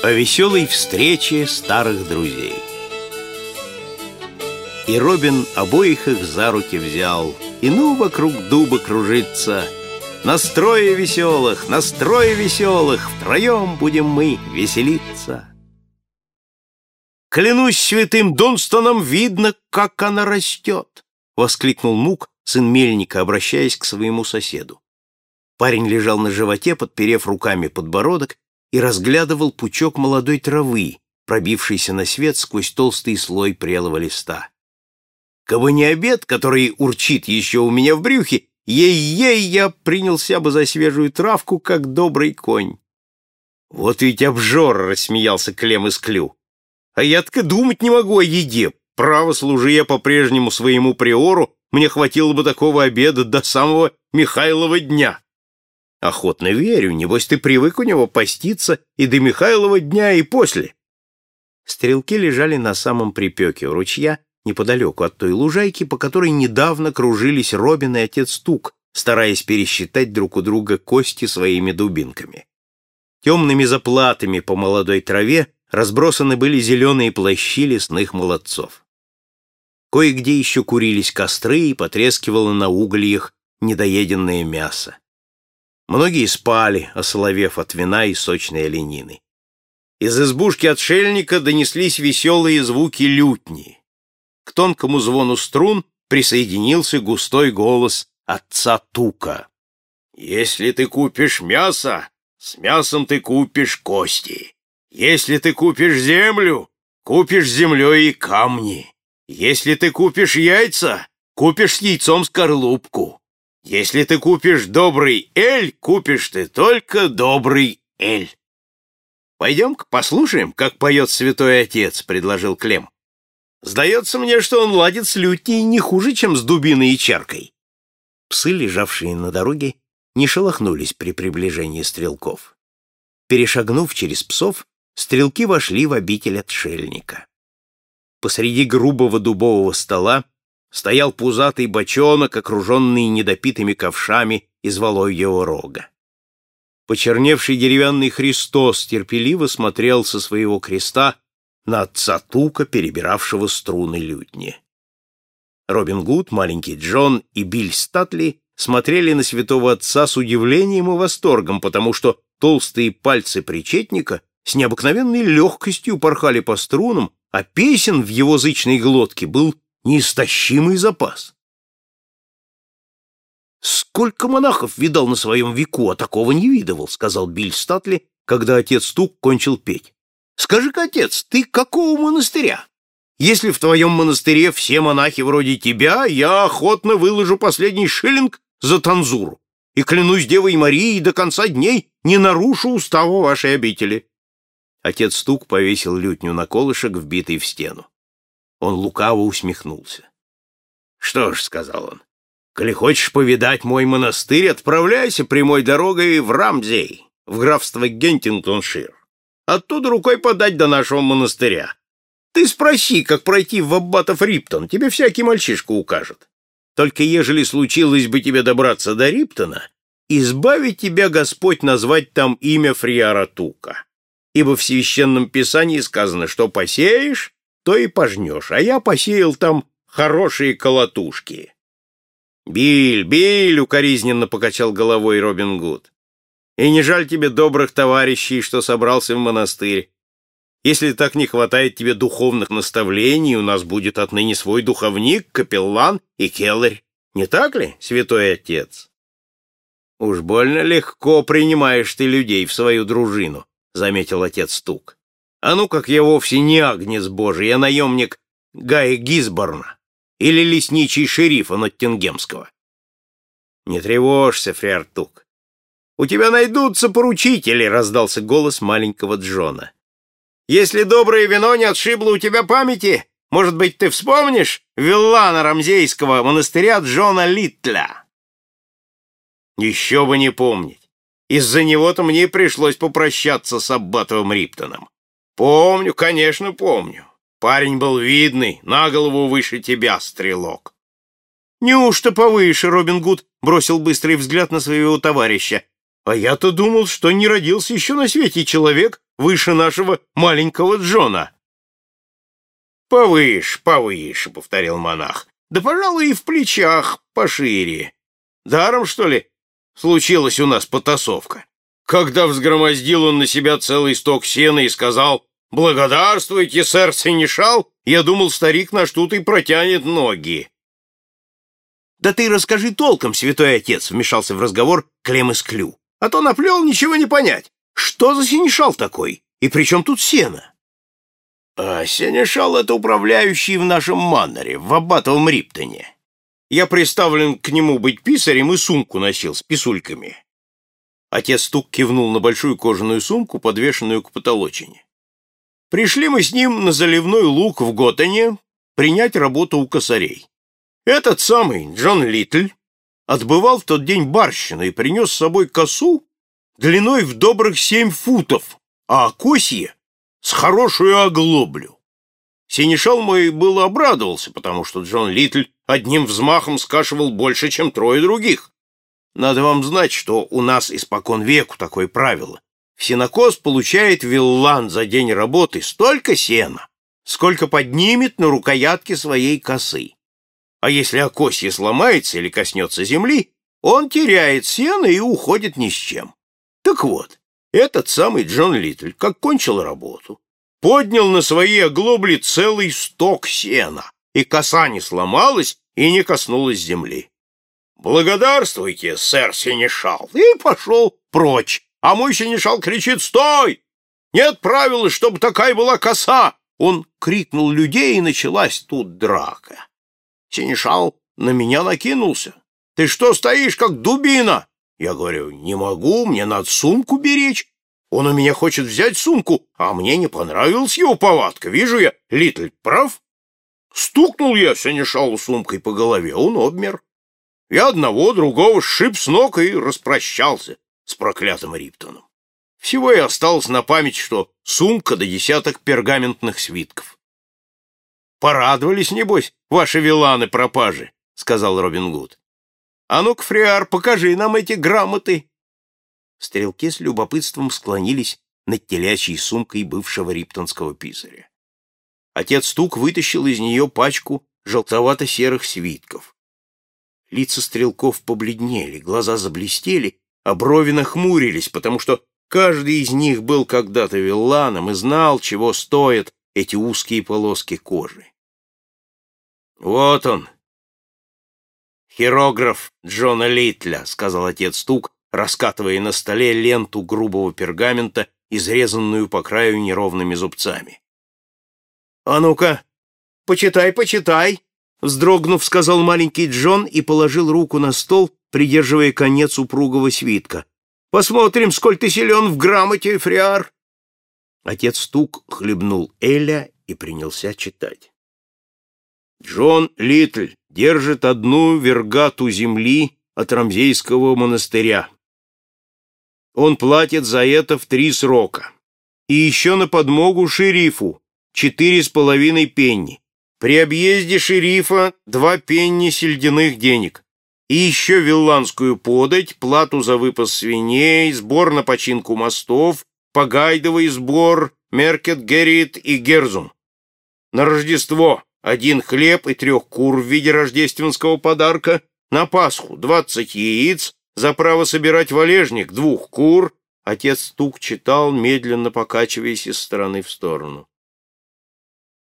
О веселой встрече старых друзей И Робин обоих их за руки взял, И ну вокруг дуба кружиться. Настрое веселых, настрое веселых, Втроем будем мы веселиться. «Клянусь святым Донстоном, видно, как она растет!» — воскликнул Мук, сын мельника, обращаясь к своему соседу. Парень лежал на животе, подперев руками подбородок, и разглядывал пучок молодой травы, пробившийся на свет сквозь толстый слой прелого листа. Кого не обед, который урчит еще у меня в брюхе, ей-ей, я принялся бы за свежую травку, как добрый конь. Вот ведь обжор, рассмеялся Клем из Клю. А я-то думать не могу о еде. Право, служи я по-прежнему своему приору, мне хватило бы такого обеда до самого Михайлова дня. Охотно верю, небось ты привык у него поститься и до Михайлова дня, и после. Стрелки лежали на самом припеке у ручья, неподалеку от той лужайки, по которой недавно кружились Робин и отец Тук, стараясь пересчитать друг у друга кости своими дубинками. Темными заплатами по молодой траве разбросаны были зеленые плащи лесных молодцов. Кое-где еще курились костры и потрескивало на угольях недоеденное мясо. Многие спали, осоловев от вина и сочной оленины. Из избушки отшельника донеслись веселые звуки лютни. К тонкому звону струн присоединился густой голос отца Тука. «Если ты купишь мясо, с мясом ты купишь кости. Если ты купишь землю, купишь землей и камни. Если ты купишь яйца, купишь с яйцом скорлупку. Если ты купишь добрый эль, купишь ты только добрый эль. Пойдем-ка послушаем, как поет святой отец, предложил Клем. Сдается мне, что он ладит с лютней не хуже, чем с дубиной и чаркой. Псы, лежавшие на дороге, не шелохнулись при приближении стрелков. Перешагнув через псов, стрелки вошли в обитель отшельника. Посреди грубого дубового стола стоял пузатый бочонок, окруженный недопитыми ковшами из воловьего рога. Почерневший деревянный Христос терпеливо смотрел со своего креста на отца Тука, перебиравшего струны лютни. Робин Гуд, маленький Джон и Биль Статли смотрели на святого отца с удивлением и восторгом, потому что толстые пальцы причетника с необыкновенной легкостью порхали по струнам, а песен в его зычной глотке был неистощимый запас. «Сколько монахов видал на своем веку, а такого не видывал», — сказал Биль Статли, когда отец Тук кончил петь. «Скажи-ка, отец, ты какого монастыря? Если в твоем монастыре все монахи вроде тебя, я охотно выложу последний шиллинг за танзуру и клянусь Девой Марией до конца дней не нарушу устава вашей обители». Отец Тук повесил лютню на колышек, вбитый в стену. Он лукаво усмехнулся. «Что ж», — сказал он, — «коли хочешь повидать мой монастырь, отправляйся прямой дорогой в Рамзей, в графство Гентингтоншир. Оттуда рукой подать до нашего монастыря. Ты спроси, как пройти в Аббатов Риптон, тебе всякий мальчишка укажет. Только ежели случилось бы тебе добраться до Риптона, избавить тебя Господь назвать там имя Фриара Тука. Ибо в священном писании сказано, что посеешь, то и пожнешь, а я посеял там хорошие колотушки. «Биль, Биль!» — укоризненно покачал головой Робин Гуд. «И не жаль тебе добрых товарищей, что собрался в монастырь. Если так не хватает тебе духовных наставлений, у нас будет отныне свой духовник, капеллан и келарь. Не так ли, святой отец?» «Уж больно легко принимаешь ты людей в свою дружину», — заметил отец Тук. А ну как я вовсе не агнец божий, я наемник Гая Гизборна или лесничий шерифа Ноттингемского. Не тревожься, фриартук. У тебя найдутся поручители, раздался голос маленького Джона. Если доброе вино не отшибло у тебя памяти, может быть, ты вспомнишь виллана Рамзейского монастыря Джона Литля? Еще бы не помнить. Из-за него-то мне пришлось попрощаться с Аббатовым Риптоном. Помню, конечно, помню. Парень был видный, на голову выше тебя, стрелок. Неужто повыше, Робин Гуд бросил быстрый взгляд на своего товарища. А я-то думал, что не родился еще на свете человек, выше нашего маленького Джона. «Повыше, повыше», — повторил монах. «Да, пожалуй, и в плечах пошире. Даром, что ли, случилась у нас потасовка?» Когда взгромоздил он на себя целый сток сена и сказал «Благодарствуйте, сэр Синишал», я думал, старик наш тут и протянет ноги. «Да ты расскажи толком, святой отец», — вмешался в разговор Клемес Клю. «А то наплел ничего не понять. Что за Синишал такой? И при чем тут сено?» А Сенешал — это управляющий в нашем маннере, в Аббатовом Риптоне. Я приставлен к нему быть писарем и сумку носил с писульками. Отец Стук кивнул на большую кожаную сумку, подвешенную к потолочине. Пришли мы с ним на заливной луг в Готане принять работу у косарей. Этот самый Джон Литль отбывал в тот день барщину и принес с собой косу длиной в добрых семь футов, а косье с хорошую оглоблю. Синешал мой было обрадовался, потому что Джон Литль одним взмахом скашивал больше, чем трое других. Надо вам знать, что у нас испокон веку такое правило. Сенокос получает виллан за день работы столько сена, сколько поднимет на рукоятке своей косы. А если окосье сломается или коснется земли, он теряет сено и уходит ни с чем. Так вот, этот самый Джон Литль, как кончил работу, поднял на свои оглобли целый сток сена, и коса не сломалась и не коснулась земли. «Благодарствуйте, сэр Синешал!» И пошел прочь. А мой Синешал кричит «Стой! Нет правила, чтобы такая была коса!» Он крикнул людей, и началась тут драка. Синешал на меня накинулся. «Ты что стоишь, как дубина?» Я говорю, не могу, мне надо сумку беречь. Он у меня хочет взять сумку, а мне не понравилась его повадка. Вижу я, Литль прав. Стукнул я Сенешалу сумкой по голове, он обмер. Я одного, другого сшиб с ног и распрощался с проклятым Риптоном. Всего и осталось на память, что сумка до десяток пергаментных свитков. «Порадовались, небось, ваши виланы пропажи», — сказал Робин Гуд. «А ну-ка, Фриар, покажи нам эти грамоты!» Стрелки с любопытством склонились над телячьей сумкой бывшего риптонского писаря. Отец Стук вытащил из нее пачку желтовато-серых свитков. Лица стрелков побледнели, глаза заблестели, а брови нахмурились, потому что каждый из них был когда-то вилланом и знал, чего стоят эти узкие полоски кожи. «Вот он, «Хирограф Джона Литля», — сказал отец Тук, раскатывая на столе ленту грубого пергамента, изрезанную по краю неровными зубцами. «А ну-ка, почитай, почитай», — вздрогнув, сказал маленький Джон и положил руку на стол, придерживая конец упругого свитка. «Посмотрим, сколь ты силен в грамоте, фриар». Отец Тук хлебнул Эля и принялся читать. Джон Литль держит одну вергату земли от Рамзейского монастыря. Он платит за это в три срока. И еще на подмогу шерифу четыре с половиной пенни. При объезде шерифа два пенни сельдяных денег. И еще вилланскую подать, плату за выпас свиней, сбор на починку мостов, погайдовый сбор, меркет, герит и герзум. На Рождество один хлеб и трех кур в виде рождественского подарка, на Пасху двадцать яиц, за право собирать валежник двух кур. Отец стук читал, медленно покачиваясь из стороны в сторону.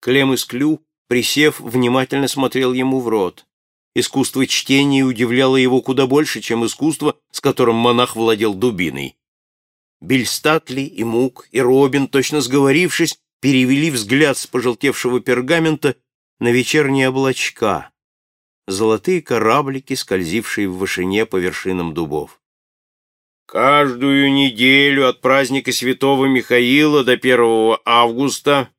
Клем из клю, присев, внимательно смотрел ему в рот. Искусство чтения удивляло его куда больше, чем искусство, с которым монах владел дубиной. Бельстатли и Мук, и Робин, точно сговорившись, перевели взгляд с пожелтевшего пергамента на вечерние облачка, золотые кораблики, скользившие в вышине по вершинам дубов. Каждую неделю от праздника Святого Михаила до 1 августа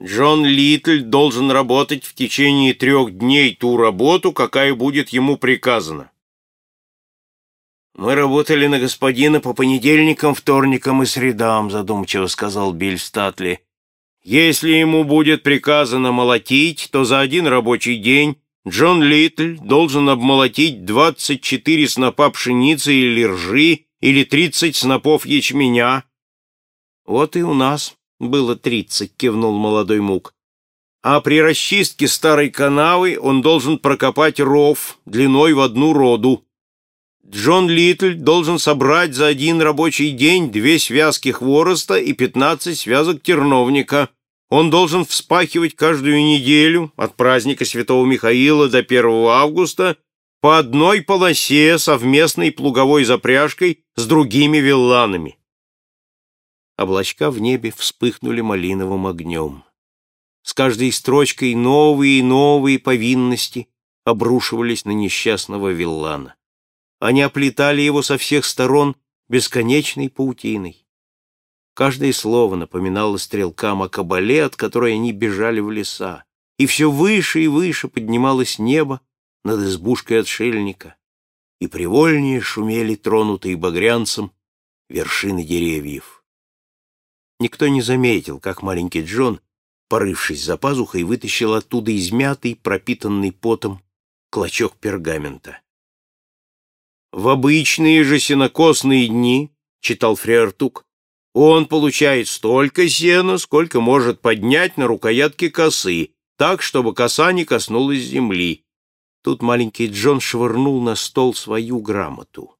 Джон Литль должен работать в течение трех дней ту работу, какая будет ему приказана. «Мы работали на господина по понедельникам, вторникам и средам», задумчиво сказал Биль Статли. Если ему будет приказано молотить, то за один рабочий день Джон Литль должен обмолотить 24 снопа пшеницы или ржи или 30 снопов ячменя. Вот и у нас было тридцать, кивнул молодой мук. А при расчистке старой канавы он должен прокопать ров длиной в одну роду. Джон Литль должен собрать за один рабочий день две связки хвороста и пятнадцать связок терновника. Он должен вспахивать каждую неделю от праздника Святого Михаила до 1 августа по одной полосе совместной плуговой запряжкой с другими вилланами. Облачка в небе вспыхнули малиновым огнем. С каждой строчкой новые и новые повинности обрушивались на несчастного виллана. Они оплетали его со всех сторон бесконечной паутиной. Каждое слово напоминало стрелкам о кабале, от которой они бежали в леса. И все выше и выше поднималось небо над избушкой отшельника, и привольнее шумели тронутые багрянцем вершины деревьев. Никто не заметил, как маленький Джон, порывшись за пазухой, вытащил оттуда измятый, пропитанный потом, клочок пергамента. В обычные же сенокосные дни, читал Фреартук, он получает столько сена, сколько может поднять на рукоятке косы, так, чтобы коса не коснулась земли. Тут маленький Джон швырнул на стол свою грамоту.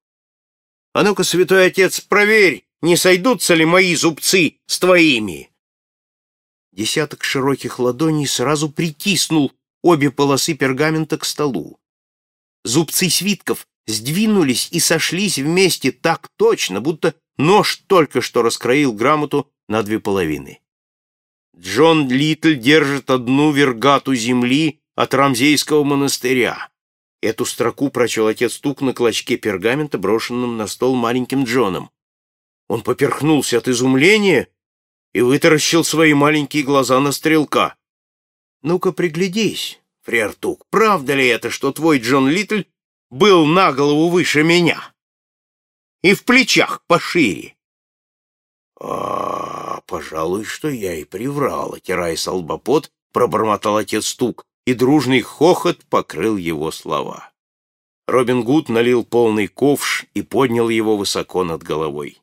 «А ну-ка, святой отец, проверь, не сойдутся ли мои зубцы с твоими?» Десяток широких ладоней сразу притиснул обе полосы пергамента к столу. Зубцы свитков сдвинулись и сошлись вместе так точно, будто Нож только что раскроил грамоту на две половины. Джон Литль держит одну вергату земли от Рамзейского монастыря. Эту строку прочел отец Тук на клочке пергамента, брошенном на стол маленьким Джоном. Он поперхнулся от изумления и вытаращил свои маленькие глаза на стрелка. «Ну-ка, приглядись, Фриартук, правда ли это, что твой Джон Литль был на голову выше меня?» и в плечах пошире. — А, пожалуй, что я и приврал, отирая солбопот, пробормотал отец стук, и дружный хохот покрыл его слова. Робин Гуд налил полный ковш и поднял его высоко над головой.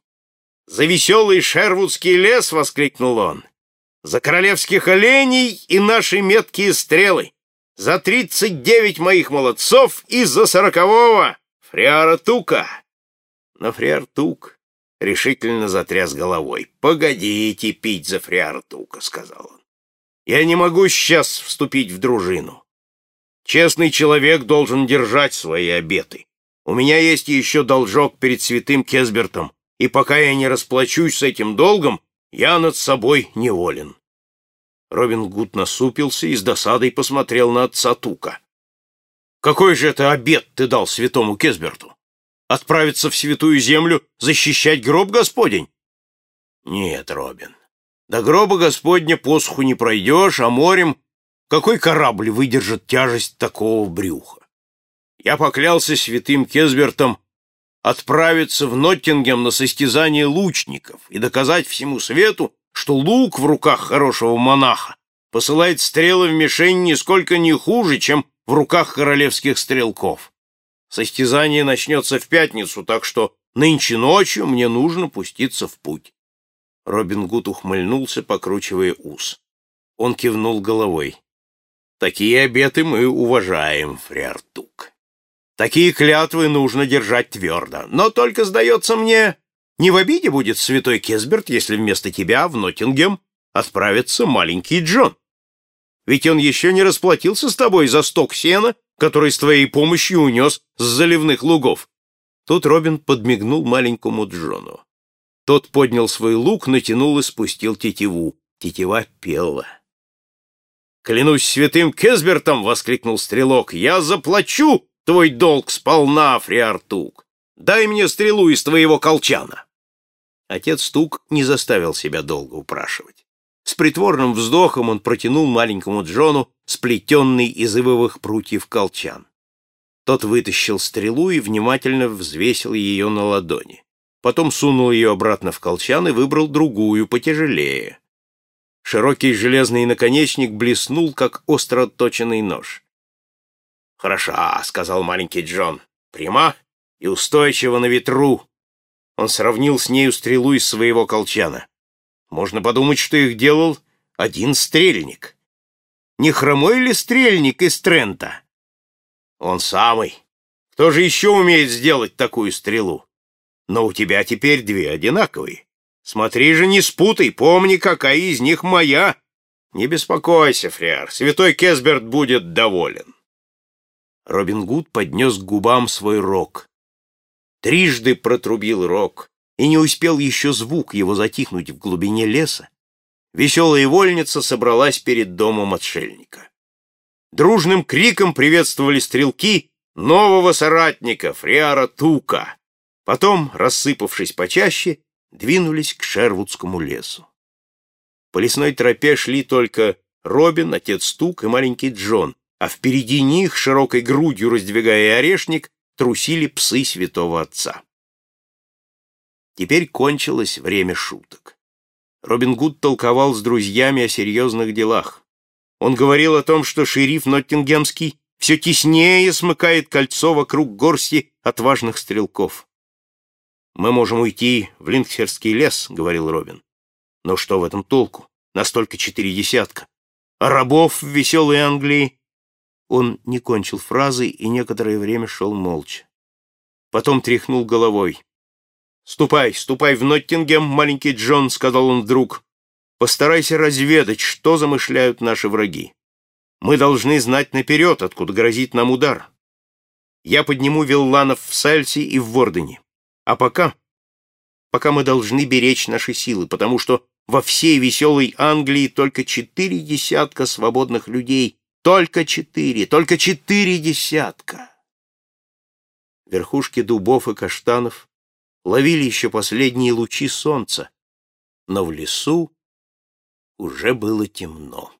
«За веселый Шервудский лес!» — воскликнул он. «За королевских оленей и наши меткие стрелы! За тридцать девять моих молодцов и за сорокового Фриара Тука!» Но Фриартук решительно затряс головой. «Погодите пить за Фриартука», — сказал он. «Я не могу сейчас вступить в дружину. Честный человек должен держать свои обеты. У меня есть еще должок перед святым Кезбертом, и пока я не расплачусь с этим долгом, я над собой неволен». Робин Гуд насупился и с досадой посмотрел на отца Тука. «Какой же это обет ты дал святому Кезберту?» Отправиться в святую землю защищать гроб Господень? Нет, Робин, до гроба Господня посуху не пройдешь, а морем какой корабль выдержит тяжесть такого брюха? Я поклялся святым Кезбертом отправиться в Ноттингем на состязание лучников и доказать всему свету, что лук в руках хорошего монаха посылает стрелы в мишень нисколько не хуже, чем в руках королевских стрелков. Состязание начнется в пятницу, так что нынче ночью мне нужно пуститься в путь. Робин Гуд ухмыльнулся, покручивая ус. Он кивнул головой. Такие обеты мы уважаем, Фриартук. Такие клятвы нужно держать твердо. Но только, сдается мне, не в обиде будет святой Кесберт, если вместо тебя в Ноттингем отправится маленький Джон. Ведь он еще не расплатился с тобой за сток сена который с твоей помощью унес с заливных лугов. Тут Робин подмигнул маленькому Джону. Тот поднял свой лук, натянул и спустил тетиву. Тетива пела. «Клянусь святым Кезбертом!» — воскликнул стрелок. «Я заплачу твой долг сполна, Фриартук! Дай мне стрелу из твоего колчана!» Отец Тук не заставил себя долго упрашивать. С притворным вздохом он протянул маленькому Джону сплетенный из ивовых прутьев колчан. Тот вытащил стрелу и внимательно взвесил ее на ладони. Потом сунул ее обратно в колчан и выбрал другую, потяжелее. Широкий железный наконечник блеснул, как остро отточенный нож. «Хороша», — сказал маленький Джон, — «пряма и устойчива на ветру». Он сравнил с нею стрелу из своего колчана. Можно подумать, что их делал один стрельник. Не хромой ли стрельник из Трента? Он самый. Кто же еще умеет сделать такую стрелу? Но у тебя теперь две одинаковые. Смотри же, не спутай, помни, какая из них моя. Не беспокойся, Фриар, святой Кесберт будет доволен. Робин Гуд поднес к губам свой рог. Трижды протрубил рог, и не успел еще звук его затихнуть в глубине леса. Веселая вольница собралась перед домом отшельника. Дружным криком приветствовали стрелки нового соратника, Фриара Тука. Потом, рассыпавшись почаще, двинулись к Шервудскому лесу. По лесной тропе шли только Робин, отец Тук и маленький Джон, а впереди них, широкой грудью раздвигая орешник, трусили псы святого отца. Теперь кончилось время шуток. Робин Гуд толковал с друзьями о серьезных делах. Он говорил о том, что шериф Ноттингемский все теснее смыкает кольцо вокруг горсти отважных стрелков. «Мы можем уйти в Лингхерский лес», — говорил Робин. «Но что в этом толку? Настолько четыре десятка. А рабов в веселой Англии он не кончил фразы и некоторое время шел молча. Потом тряхнул головой. «Ступай, ступай в Ноттингем, маленький Джон», — сказал он вдруг. «Постарайся разведать, что замышляют наши враги. Мы должны знать наперед, откуда грозит нам удар. Я подниму вилланов в Сальсе и в Вордене. А пока... Пока мы должны беречь наши силы, потому что во всей веселой Англии только четыре десятка свободных людей, только четыре, только четыре десятка. Верхушки дубов и каштанов ловили еще последние лучи солнца, но в лесу уже было темно.